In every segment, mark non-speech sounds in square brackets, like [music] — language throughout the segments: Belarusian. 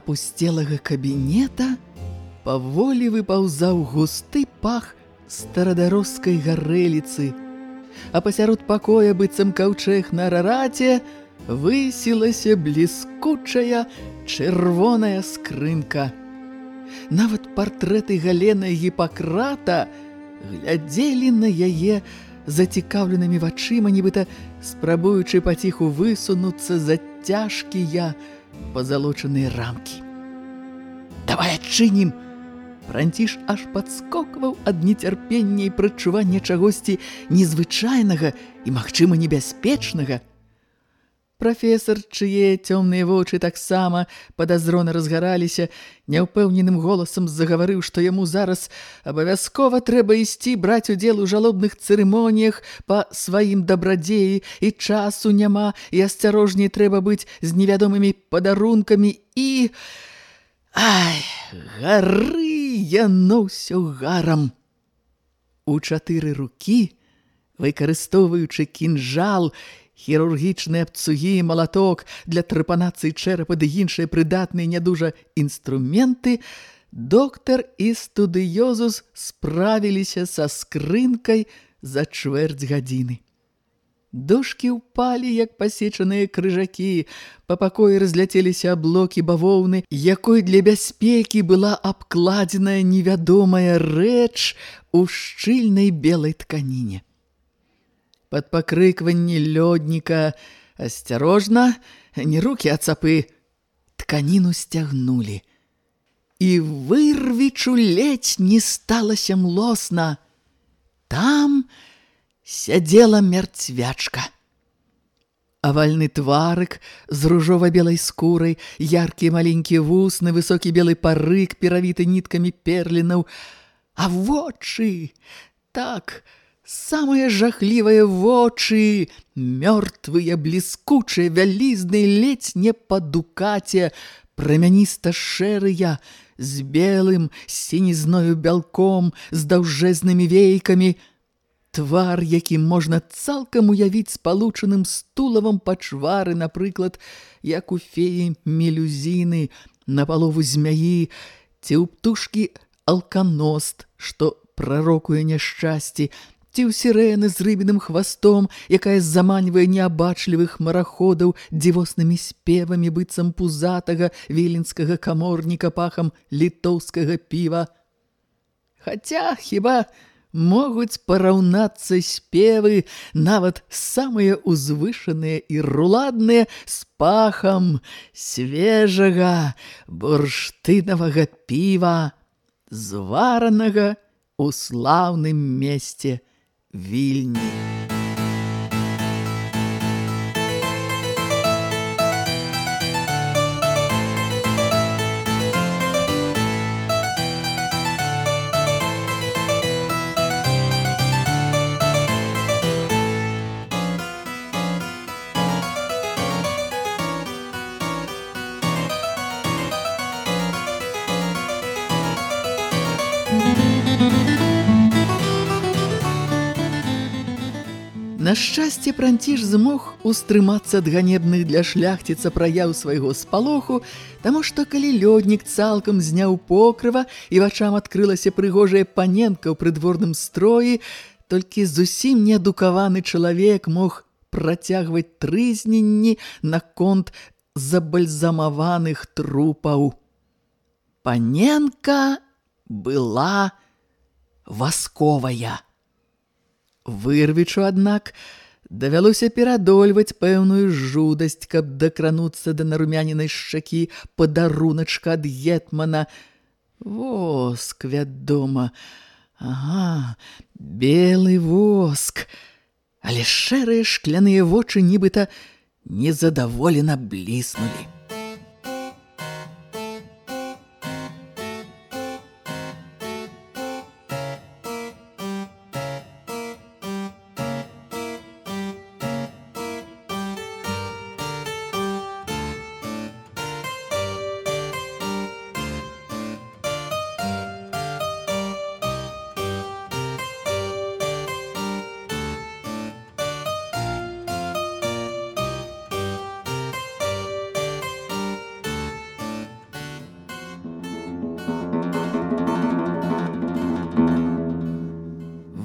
Апусцелага кабінета паволі выпаўзаў густы пах старадароскай гарэліцы, а пасярод пакоя быццам каўчэх на рараце высілася бліскучая чырвоная скрынка. Нават партрэты галены гіпакрата глядзелі на яе зацікаўленымі вачыма, нібыта спрабуючы паціху высунуцца за цяжкія, позалочаныя рамкі. Давай адчынім! Франціш аж падскокваў ад нецярпення і прачування чагосьці незвычайнага і, магчыма, небяспечнага. Прафесор, чые цёмныя вочы таксама падазрона разгараліся, няўпэўненым голасам загаварыў, што яму зараз абавязкова трэба ісці браць удзел у жалобных цырымоніях па сваім дабрадзеі, і часу няма, і асцярожней трэба быць з невядомымі падарункамі і... Ай, гары яно ўсё гарам. У чатыры рукі, выкарыстоўваючы кінжал, хірургічныя абцугі, малаток для трапанацыі чэрапа ды іншыя прыдатныя нядужа інструменты, доктар і студыёзус справіліся са скрынкай за чвэрць гадзіны. Дошкі ўпалі, як пасечаныя крыжакі. Па пакоі разляцеліся аблокі бавоўны, якой для бяспекі была абкладзеная невядомая рэч у шчыльнай белай тканіне. Пад пакрыкванні лёдніка асцярожна, не рукі ад цапы, тканіну сцягнулі. І вырвічу ледзь не сталася млосна. Там сядзела мярцвячка. Авальны тварык з ружова-белай скурай, яркія маленькія вусны, высокі белы парык, перавіты ніткамі перлінаў. А вочы! Так, самыя жахлівыя вочы, мёртвыя, бліскучыя, вялізныя, ледзь не па дукаце, прамяніста-шэрыя, з белым, сінізною бялком, з даўжэзнымі вейкамі – Твар, які можна цалкам уявіць спалучаным стулавам пачвары, напрыклад, як у феі мелюзіны, на палову змяі, ці ў птушкі алканост, што прарокуе няшчасці, ці ў сірэны з рыбіным хвастом, якая заманьвае неабачлівых мараходаў дзівоснымі спевамі быццам пузатага віленскага каморніка пахам літоўскага піва. Хаця, хіба могуць параўнацца спевы, нават самыя ўзвышаныя і руладныя з пахам свежага бурштынавага піва, зваранага ў слаўным месце вільні. На шчасце пранціж змог устрымацца ад ганебных для шляхціца праяў свайго спалоху, таму што калі лёднік цалкам зняў покрыва і вачам адкрылася прыгожая паненка ў прыдворным строі, толькі зусім неадукаваны чалавек мог працягваць трызненні на конт забальзамаваных трупаў. Паненка была васковая. Вырвічу, аднак, Давялося перадольваць пэўную жудасць, каб дакрануцца да нарумянінай шчакі падаруначка ад гетмана. Воск, вядома. Ага, белы воск. Але шэрыя шкляныя вочы нібыта незадаволена бліснулі.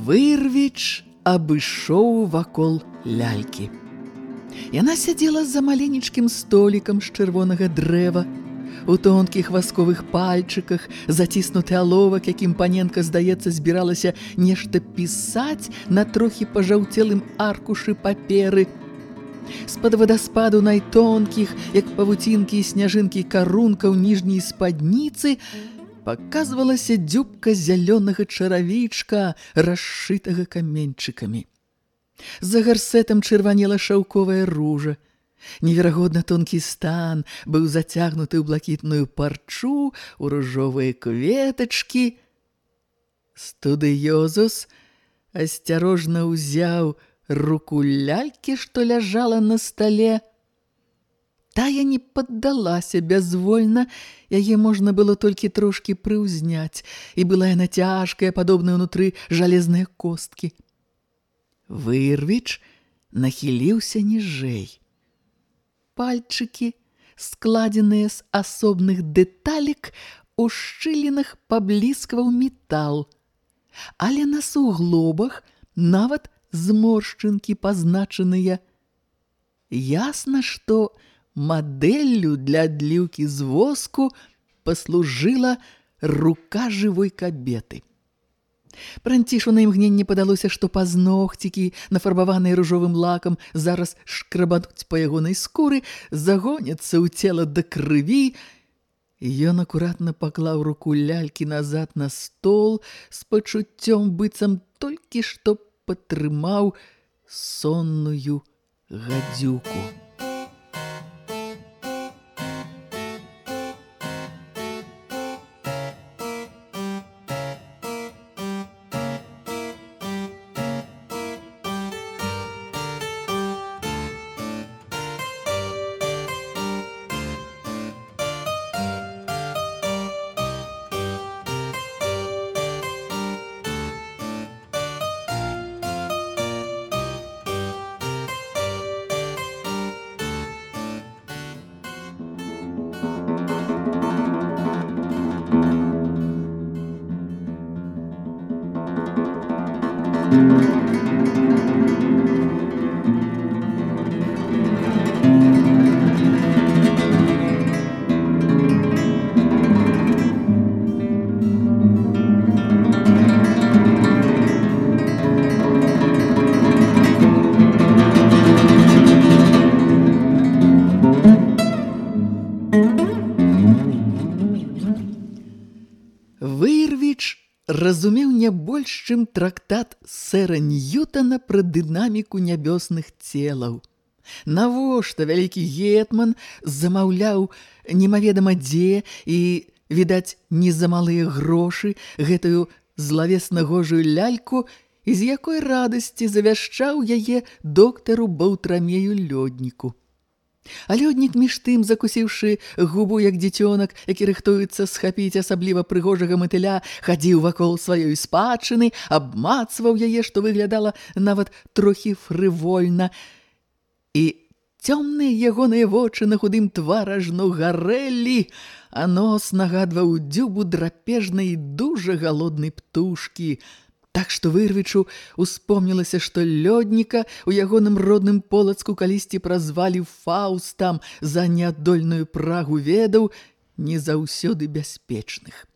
Вырвіч абышоў вакол лялькі. Яна сядзела за маленечкім столікам з чырвонага дрэва, у тонкіх васковых пальчыках, заціснуты аловак, якім паненка, здаецца, збіралася нешта пісаць на трохі пажаўцелым аркушы паперы. З-пад вадаспаду найтонкіх, як павуцінкі і сняжынкі карункаў ніжняй спадніцы, паказвалася дзюбка зялёнага чаравічка, расшытага каменьчыкамі. За гарсетам чырванела шаўковая ружа. Неверагодна тонкі стан быў зацягнуты ў блакітную парчу, у ружовыя кветачкі. Студыёзус асцярожна ўзяў руку лялькі, што ляжала на стале, Тая не паддалася бязвольна, яе можна было толькі трошкі прыўзняць, і была яна цяжкая, падобная ўнутры жалезныя косткі. Вырвіч нахіліўся ніжэй. Пальчыкі, складзеныя з асобных дэталек, у шчылінах пабліскваў метал, але на суглобах нават зморшчынкі пазначаныя. Ясна, што мадэллю для адліўкі з воску паслужыла рука жывой кабеты. Пранцішу на імгненне падалося, што пазногцікі, нафарбаваныя ружовым лакам, зараз шкрабануць па ягонай скуры, загоняцца ў цела да крыві. Ён акуратна паклаў руку лялькі назад на стол з пачуццём быццам толькі што патрымаў сонную гадзюку. Разумеў не больш, чым трактат сэра Ньютона пра дынаміку нябёсных целаў. Навошта вялікі гетман замаўляў немаведама дзе і, відаць, не за малыя грошы гэтую злавесна-гожую ляльку, і з якой радасці завяшчаў яе доктару Баўтрамею лёдніку. А лёднік між тым, закусіўшы губу як дзіцёнак, які рыхтуецца схапіць асабліва прыгожага матыля, хадзіў вакол сваёй спадчыны, абмацваў яе, што выглядала нават трохі фрывольна. І цёмныя ягоныя вочы на худым тваражну гарэлі, а нос нагадваў дзюбу драпежнай дужа галоднай птушкі – Так што вырвічу успомнілася, што лёдніка ў ягоным родным полацку калісьці празвалі фаустам за неадольную прагу ведаў не заўсёды бяспечных.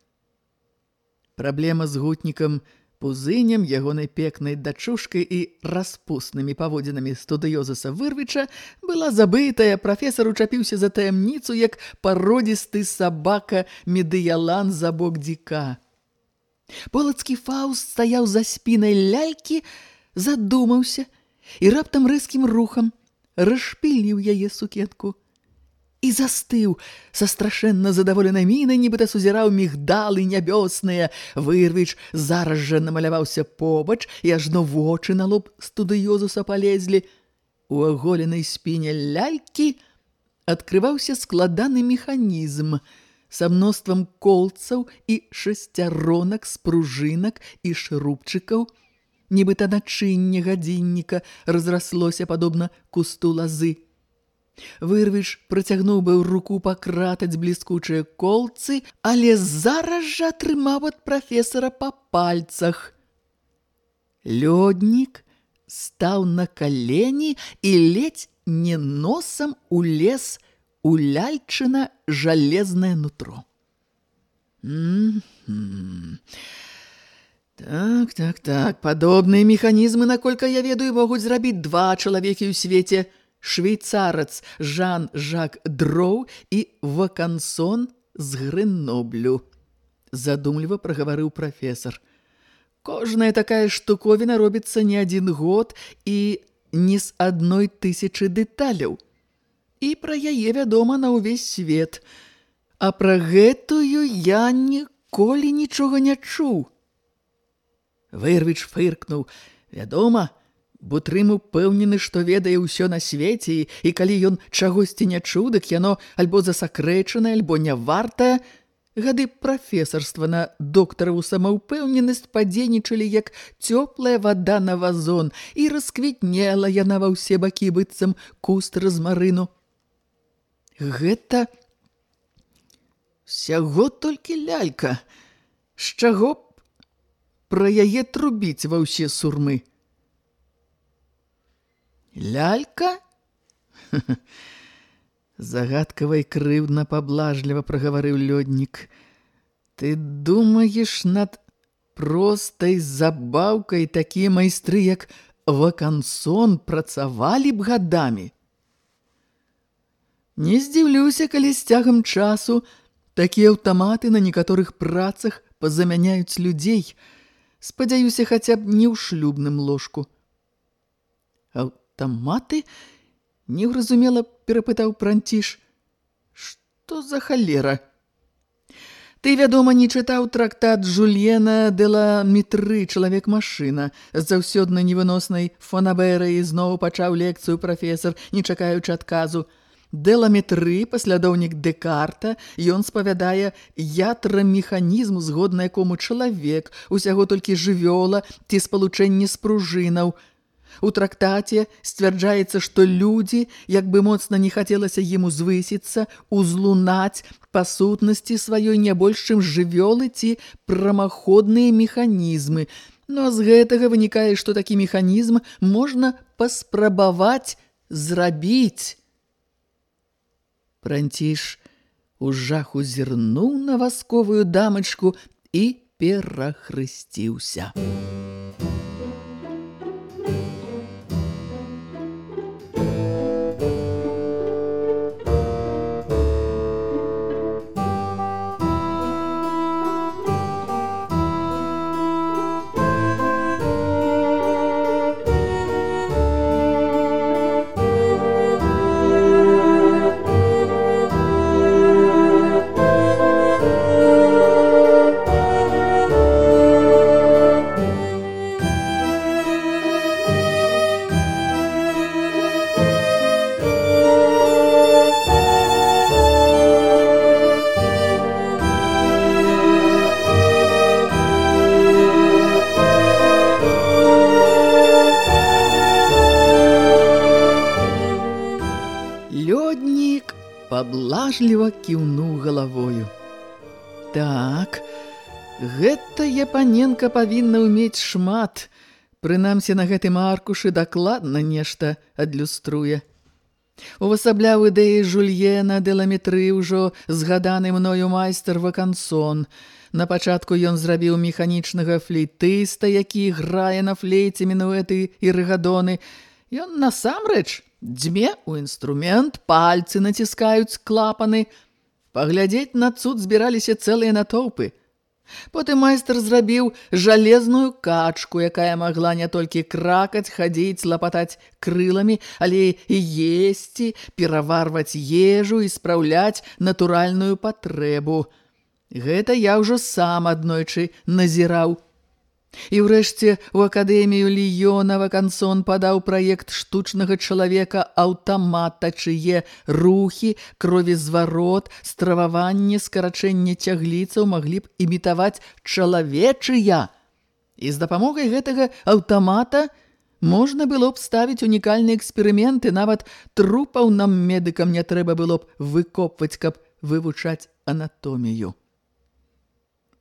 Праблема з гутнікам пузынем, ягонай пекнай дачушкай і распуснымі паводзінамі студыёзуса вырвіча была забытая, прафесар учапіўся за таямніцу, як пародзісты сабака медыялан за бок дзіка. Полацкі фауст стаяў за спінай лялькі, задумаўся і раптам рэзкім рухам расшпіліў яе сукетку і застыў са страшэнна задаволенай мінай, нібыта сузіраў мігдалы нябёсныя. Вырвіч зараз жа намаляваўся побач, і ажно вочы на лоб студыёзуса палезлі. У аголенай спіне лялькі адкрываўся складаны механізм са мноствам колцаў і шасцяронак з пружынак і шрубчыкаў. Нібыта начынне гадзінніка разраслося падобна кусту лазы. Вырвіш працягнуў быў руку пакратаць бліскучыя колцы, але зараз жа атрымаў ад прафесара па пальцах. Лёднік стаў на калені і ледзь не носам у лес у ляльчына жалезнае нутро. М -м так, так, так, падобныя механізмы, наколькі я ведаю, могуць зрабіць два чалавекі ў свеце – швейцарац Жан Жак Дроу і Вакансон з Греноблю. Задумліва прагаварыў прафесар. Кожная такая штуковіна робіцца не адзін год і не з адной тысячы дэталяў. І пра яе вядома на ўвесь свет. А пра гэтую я ніколі нічога не чуў. Вырвіч фыркнуў. Вядома, Бутрым упэўнены, што ведае ўсё на свеце, і, і калі ён чагосьці не чуў, дык яно альбо засакрэчанае, альбо не вартае. Гады прафесарства на доктараву самаўпэўненасць падзейнічалі, як цёплая вада на вазон, і расквітнела яна ва ўсе бакі быццам куст размарыну. Гэта сяго толькі лялька. З чаго б пра яе трубіць ва ўсе сурмы? Лялька? [laughs] Загадкава і крыўдна паблажліва прагаварыў лёднік. Ты думаеш над простай забаўкай такія майстры, як вакансон, працавалі б гадамі? Не здзіўлюся, калі з цягам часу такія аўтаматы на некаторых працах пазамяняюць людзей. Спадзяюся, хаця б не ў шлюбным ложку. Аўтаматы? Неўразумела перапытаў пранціш. Што за халера? Ты, вядома, не чытаў трактат Жульена де ла Мітры, чалавек-машына. З заўсёднай невыноснай фонабэрай зноў пачаў лекцыю прафесар, не чакаючы адказу. Деламетры, паслядоўнік Декарта, ён спавядае ятрамеханізм, згодна якому чалавек, усяго толькі жывёла ці спалучэнне з пружынаў – У трактаце сцвярджаецца, што людзі, як бы моцна не хацелася ім узвысіцца, узлунаць па сутнасці сваёй не больш чым жывёлы ці прамаходныя механізмы. Но з гэтага вынікае, што такі механізм можна паспрабаваць зрабіць. Пранціш у жаху зірнуў на васковую дамачку і перахрысціўся. Паблажліва кіўнуў галавою. Так, гэтая паненка павінна ўмець шмат, прынамсі на гэтым аркушы дакладна нешта адлюструе. Увасабляў ідэі Жульена Деламетры ўжо згаданы мною майстар Вакансон. На пачатку ён зрабіў механічнага флейтыста, які грае на флейце мінуэты і рыгадоны. Ён насамрэч дзьме ў інструмент, пальцы націскаюць клапаны. Паглядзець на цуд збіраліся цэлыя натоўпы – Потым майстар зрабіў жалезную качку, якая магла не толькі кракаць, хадзіць, лапатаць крыламі, але і есці, пераварваць ежу і спраўляць натуральную патрэбу. Гэта я ўжо сам аднойчы назіраў. І ўрэшце у акадэмію Ліёна Вакансон падаў праект штучнага чалавека аўтамата, чые рухі, кровізварот, страваванне, скарачэнне цягліцаў маглі б імітаваць чалавечыя. І з дапамогай гэтага аўтамата можна было б ставіць унікальныя эксперыменты, нават трупаў нам медыкам не трэба было б выкопваць, каб вывучаць анатомію.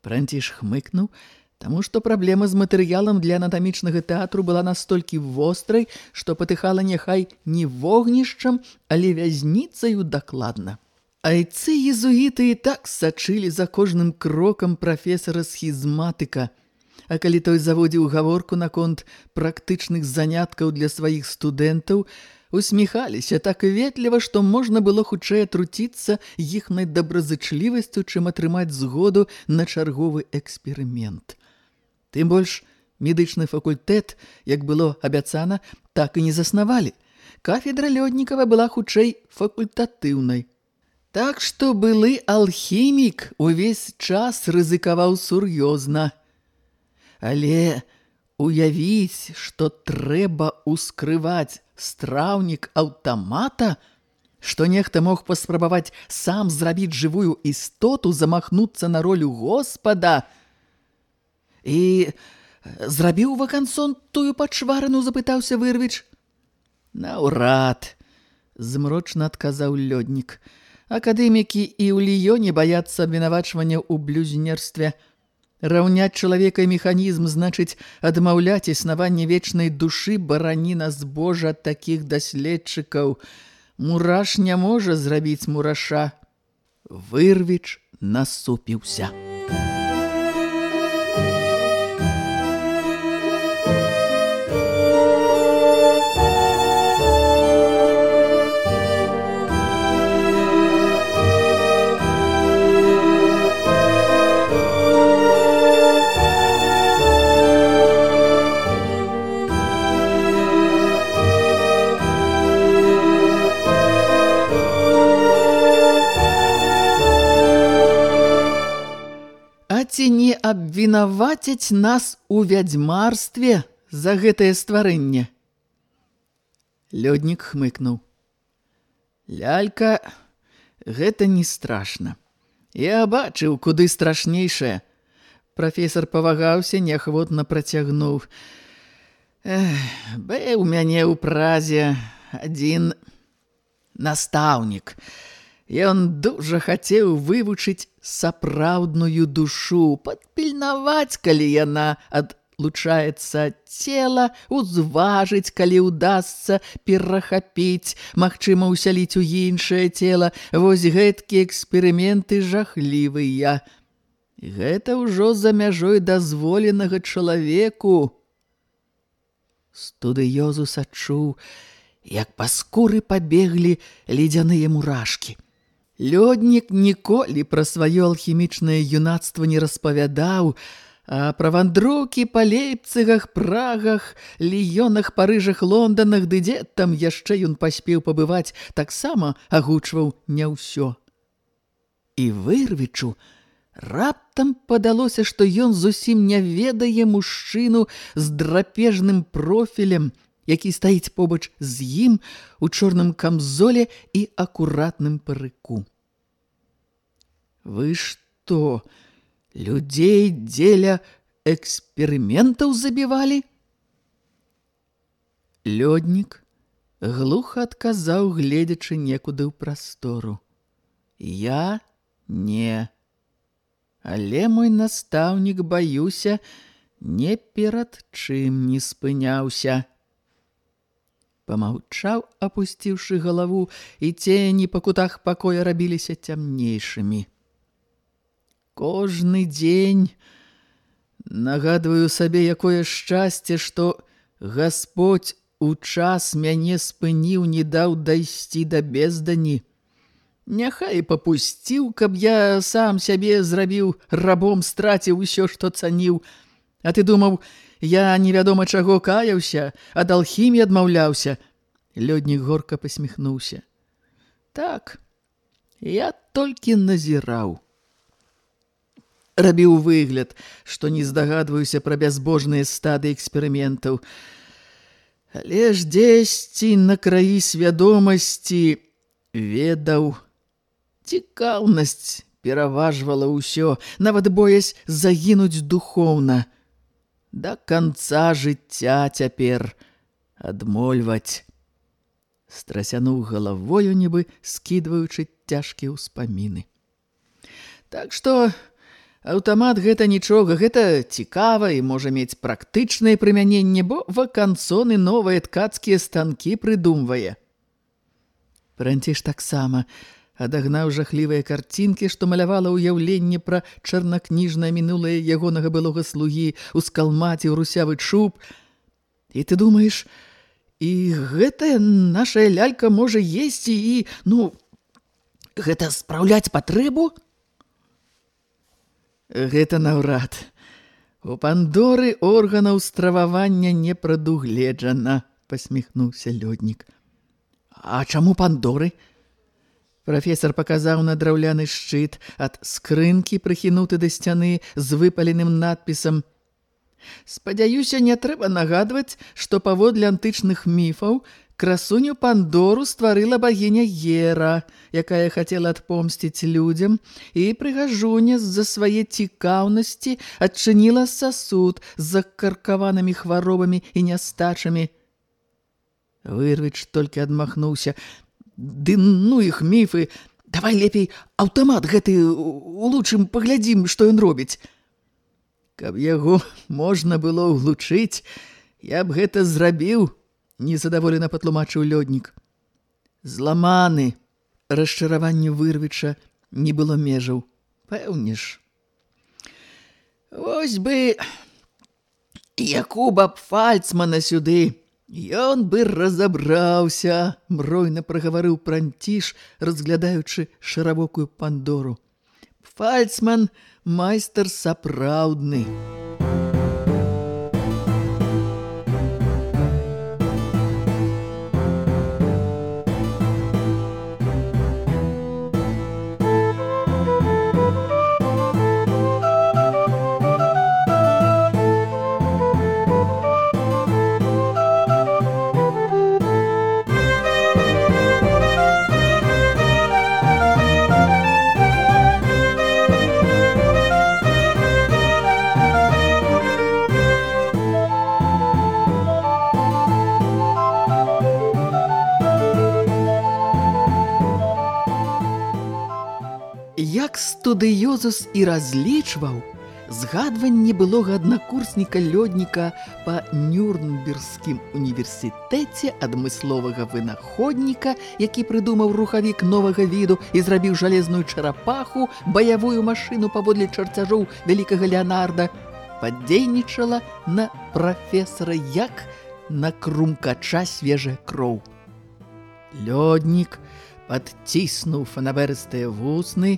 Пранціш хмыкнуў, Таму што праблема з матэрыялам для анатамічнага тэатру была настолькі вострай, што патыхала няхай не вогнішчам, але вязніцаю дакладна. Айцы езуіты і так сачылі за кожным крокам прафесара схізматыка, а калі той заводзіў гаворку наконт практычных заняткаў для сваіх студэнтаў, усміхаліся так ветліва, што можна было хутчэй атруціцца іхнай добразычлівасцю, чым атрымаць згоду на чарговы эксперымент. Тым больш, медычны факультэт, як было абяцана, так і не заснавалі. Кафедра Лёднікава была хутчэй факультатыўнай. Так што былы алхімік увесь час рызыкаваў сур'ёзна. Але уявіць, што трэба ускрываць страўнік аўтамата, што нехта мог паспрабаваць сам зрабіць жывую істоту, замахнуцца на ролю Господа – І зрабіў вакансон тую пачварыну, запытаўся вырвіч. Наўрад, змрочна адказаў лёднік. Акадэмікі і ў ліёне баяцца абвінавачвання ў блюзнерстве. Раўняць чалавека і механізм значыць адмаўляць існаванне вечнай душы бараніна збожа такіх даследчыкаў. Мураш не можа зрабіць мураша. Вырвіч насупіўся. Абвінавацяць нас у вядзьмарстве за гэтае стварэнне? Лёднік хмыкнуў. Лялька, гэта не страшна. Я бачыў, куды страшнейшае. Прафесор павагаўся, неахвотна працягнуў. Бэ у мяне ў празе адзін настаўнік. Ён дужа хацеў вывучыць сапраўдную душу, падпільнаваць, калі яна адлучаецца цела, узважыць, калі ўдасца перахапіць, магчыма ўсяліць у іншае цела. Вось гэткі эксперыменты жахлівыя. Гэта ўжо за мяжой дазволенага чалавеку. Студыёзус адчуў, як па скуры пабеглі ледзяныя мурашкі. Лёднік ніколі пра сваё алхімічнае юнацтва не распавядаў, а пра вандроўкі па лейпцыгах, прагах, ліёнах, парыжах, лонданах, ды дзе там яшчэ ён паспеў пабываць, таксама агучваў не ўсё. І вырвічу, раптам падалося, што ён зусім не ведае мужчыну з драпежным профілем, які стаіць побач з ім у чорным камзоле і акуратным парыку. Вы што, людзей дзеля эксперыментаў забівалі? Лёднік глуха адказаў, гледзячы некуды ў прастору. Я не. Але мой настаўнік, баюся, не перад чым не спыняўся. Памаўчаў, апусціўшы галаву, і цені па кутах пакоя рабіліся цямнейшымі. Кожны дзень нагадваю сабе, якое шчасце, што Гасподь у час мяне спыніў, не даў дайсці да бездані. Няхай папусціў, каб я сам сябе зрабіў рабом, страціў усё, што цаніў. А ты думаў, Я невядома чаго каяўся, ад алхімі адмаўляўся. Лёднік горка посміхнуўся. Так, я толькі назіраў. Рабіў выгляд, што не здагадваюся пра бязбожныя стады эксперыментаў. Але ж дзесьці на краі свядомасці ведаў. Цікаўнасць пераважвала ўсё, нават боясь загінуць духоўна – да канца жыцця цяпер адмольваць. Страсянуў галавою, нібы скідваючы цяжкія ўспаміны. Так што аўтамат гэта нічога, гэта цікава і можа мець практычнае прымяненне, бо вакансоны новыя ткацкія станкі прыдумвае. Пранціш таксама адагнаў жахлівыя карцінкі, што малявала ўяўленне пра чарнакніжнае мінулае ягонага былога слугі, ускалмаціў русявы чуб. І ты думаеш, і гэтая нашая лялька можа есці і, ну, гэта спраўляць патрэбу? Гэта наўрад. У пандоры органаў стрававання не прадугледжана, пасміхнуўся лёднік. А чаму пандоры? Пандоры? Прафесор паказаў на драўляны шчыт ад скрынкі, прыхінуты да сцяны з выпаленым надпісам. Спадзяюся, не трэба нагадваць, што паводле антычных міфаў красуню Пандору стварыла багіня Гера, якая хацела адпомсціць людзям, і прыгажуня з-за свае цікаўнасці адчыніла сасуд з закаркаванымі хваробамі і нястачамі. Вырвіч толькі адмахнуўся – Ды ну іх міфы, давай лепей аўтамат гэты улучшым паглядзім, што ён робіць. Каб яго можна было ўглучыць, я б гэта зрабіў, незадаволена патлумачыў лёднік. Зламаны, расчараванню вырвіча не было межаў, пэўніш. Вось бы Якуба б фальцмана сюды, Ён бы разабраўся, мройна прагаварыў пранціш, разглядаючы шаравокую пандору. Фальцман майстар сапраўдны. Студыёзус і разлічваў згадванне былога аднакурсніка лёдніка па Нюрнбергскім універсітэце адмысловага вынаходніка, які прыдумаў рухавік новага віду і зрабіў жалезную чарапаху, баявую машыну паводле чарцяжоў вялікага Леонарда, падзейнічала на прафесара як на крумкача свежая кроў. Лёднік падціснуў фанаберыстыя вусны,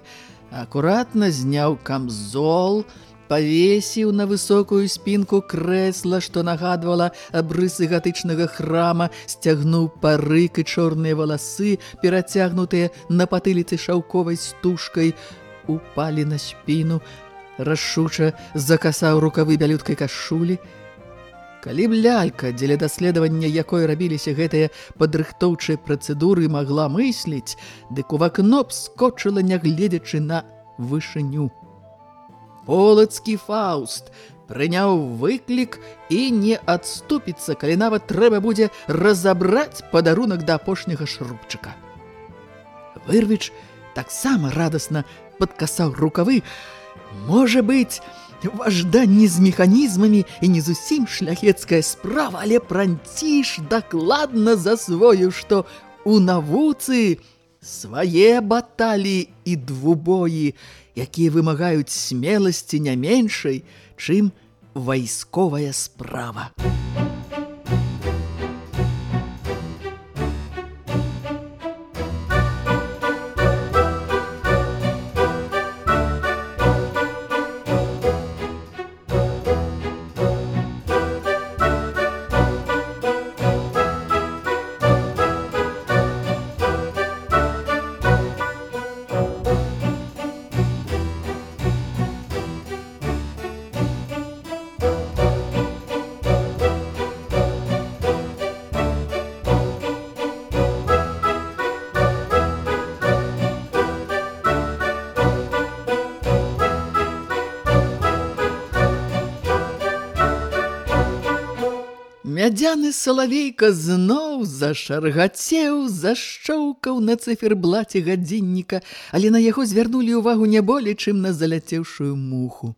акуратна зняў камзол, павесіў на высокую спінку крэсла, што нагадвала абрысы гатычнага храма, сцягнуў парык і чорныя валасы, перацягнутыя на патыліцы шаўковай стужкай, упалі на спіну, рашуча закасаў рукавы бялюткай кашулі, Калі б лялька, дзеля даследавання якой рабіліся гэтыя падрыхтоўчыя працэдуры магла мысліць, дык у вакно б скочыла, нягледзячы на вышыню. Полацкі фауст прыняў выклік і не адступіцца, калі нават трэба будзе разабраць падарунак да апошняга шрубчыка. Вырвіч таксама радасна падкасаў рукавы. Можа быць, важданні з механізмамі і не зусім шляхецкая справа, але пранціш дакладна засвою, што у навуцы свае баталіі і двубоі, якія вымагаюць смеласці не меншай, чым вайсковая справа. Мядзяны салавейка зноў зашаргацеў, зашчоўкаў на циферблаце гадзінніка, але на яго звярнулі ўвагу не болей, чым на заляцеўшую муху.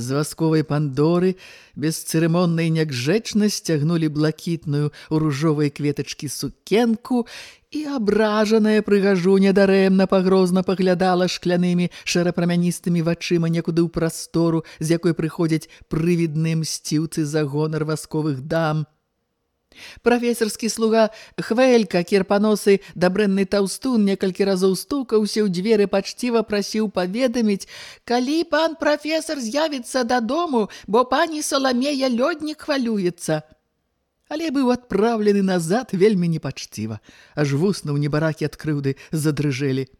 З васковай пандоры без цырымоннай нягжэчнасць цягнулі блакітную у ружовай кветачкі сукенку і абражаная прыгажуня дарэмна пагрозна паглядала шклянымі шэрапрамяністымі вачыма некуды ў прастору, з якой прыходзяць прывідныя мсціўцы за гонар васковых дам – Прафесарскі слуга Хвелька, кірпаносы, дабрэнны таўстун некалькі разоў стукаўся ў дзверы пачціва прасіў паведаміць, калі пан прафесар з'явіцца дадому, бо пані Саламея лёднік хвалюецца. Але быў адпраўлены назад вельмі непачціва, аж вусна ў небаракі ад крыўды задрыжэлі.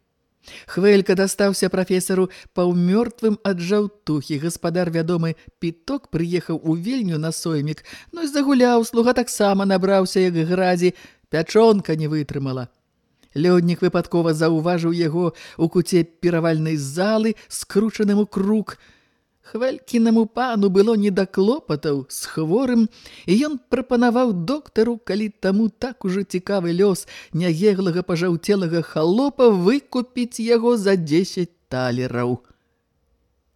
Хвелька дастаўся прафесару паўмёртвым ад жаўтухі. Гаспадар вядомы піток прыехаў у вільню на соймік, ну і загуляў, слуга таксама набраўся, як градзі, пячонка не вытрымала. Лёднік выпадкова заўважыў яго ў куце перавальнай залы, скручаным у круг – Хвалькінаму пану было не да клопатаў з хворым, і ён прапанаваў доктару, калі таму так ужо цікавы лёс нягеглага пажаўцелага халопа выкупіць яго за 10 талераў.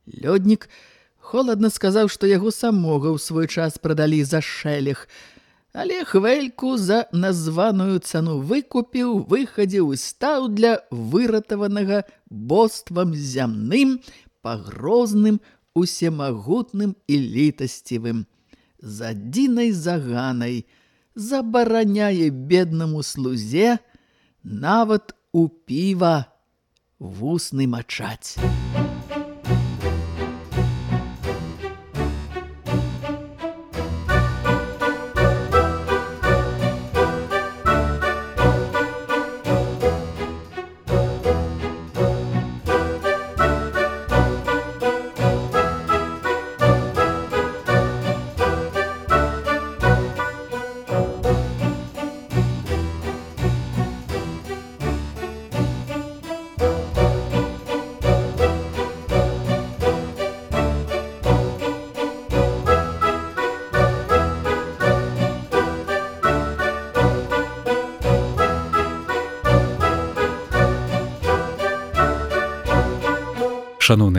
Лёднік холадна сказаў, што яго самога ў свой час прадалі за шэлех, але хвельку за названую цану выкупіў, выхадзіў і стаў для выратаванага боствам зямным, пагрозным, усемагутным і літасцівым, з адзінай заганай забараняе беднаму слузе нават у піва вусны мачаць.